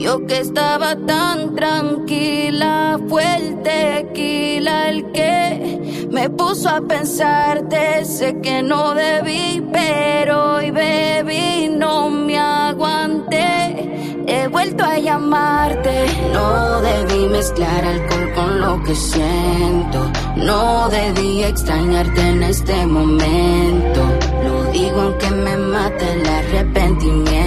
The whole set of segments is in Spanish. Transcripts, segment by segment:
Yo que estaba tan tranquila, fue el tequila el que me puso a pensarte. Sé que no debí, pero hoy bebí, no me aguanté. He vuelto a llamarte. No debí mezclar alcohol con lo que siento. No debí extrañarte en este momento. Lo digo aunque me mate el arrepentimiento.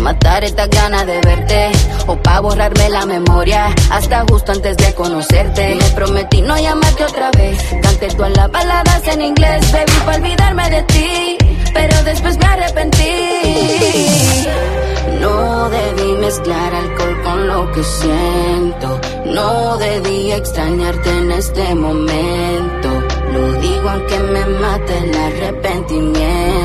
Pa' matar estas ganas de verte. O pa' borrarme la memoria. Hasta justo antes de conocerte. Me prometí no llamarte otra vez. Canté todas las baladas en inglés, baby, pa' olvidarme de ti. Pero después me arrepentí. No debí mezclar alcohol con lo que siento. No debí extrañarte en este momento. Lo digo aunque me mate el arrepentimiento.